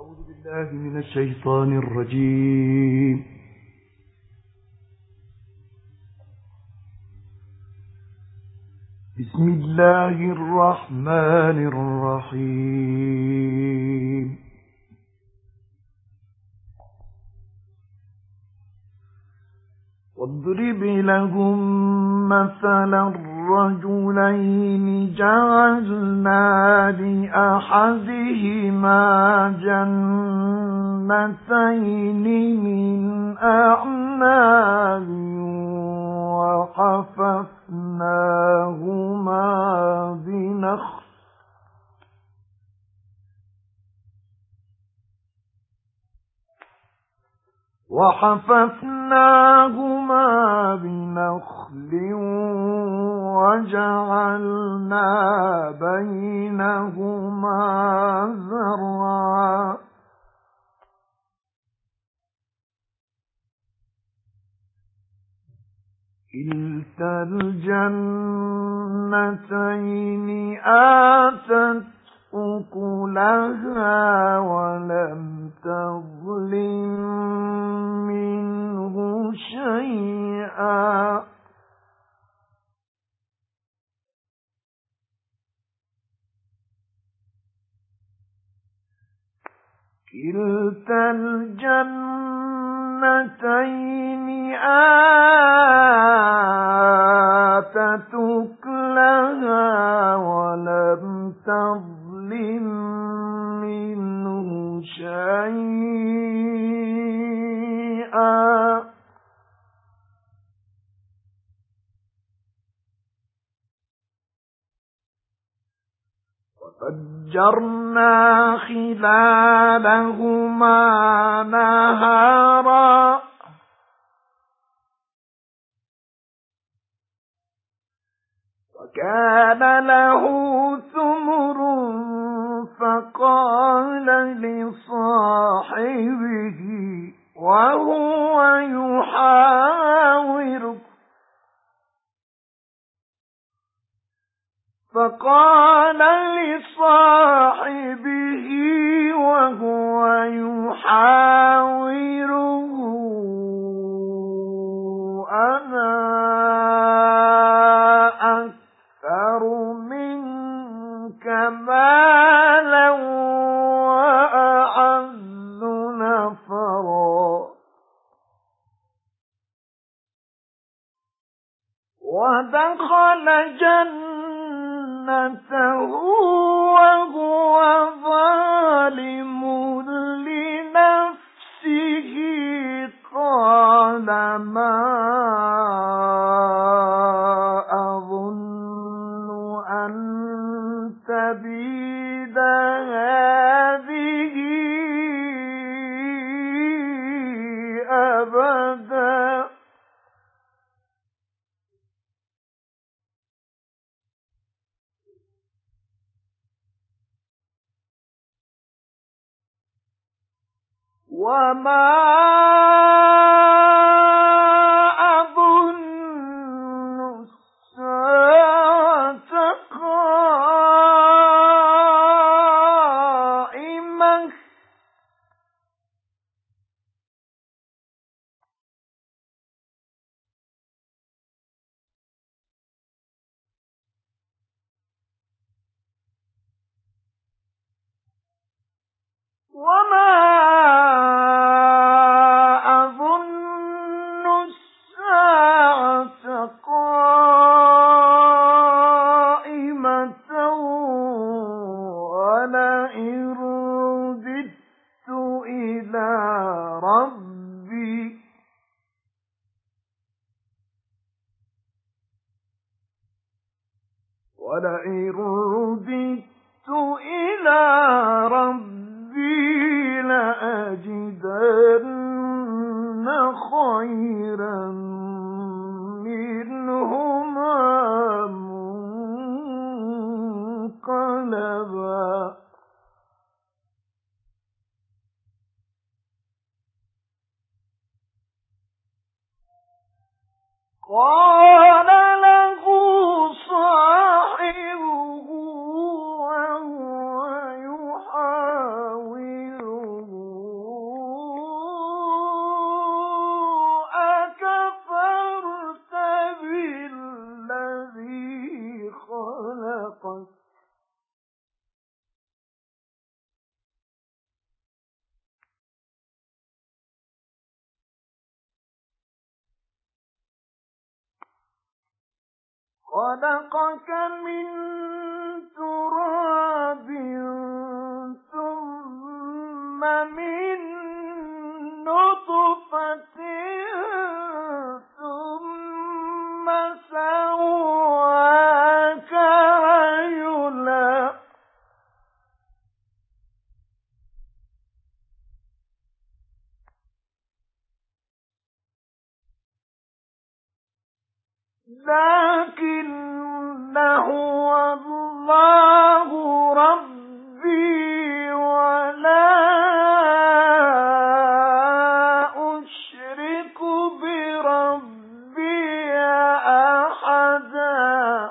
أعوذ بالله من الشيطان الرجيم. بسم الله الرحمن الرحيم. واضرب لهم مثل الرجلين جعلنا لأحدهما جنتين من أعناب وحففناهما بنخل وحففناهما بنخل وجعلنا بينهما زرعا كلتا الجنتين آتت أكلها ولم تظلم منه شيئا. كلتا الجنتين آتت أكلها ولم تظلم منه شيئا. وفجرنا خلالهما نهارا وكان له ثمر فقال لصاحبه وهو يحاور فقال لصاحبه وهو يحاوره أنا أكثر منك مالا وأعز نفرا. ودخل جنته وما ولئن قال خلقك من تراب ثم من نطفة ثم سواك لكن هو الله ربي ولا أشرك بربي أحدا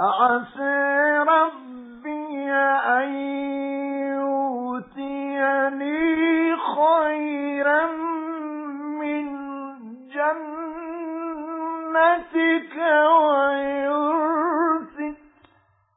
فعسى رب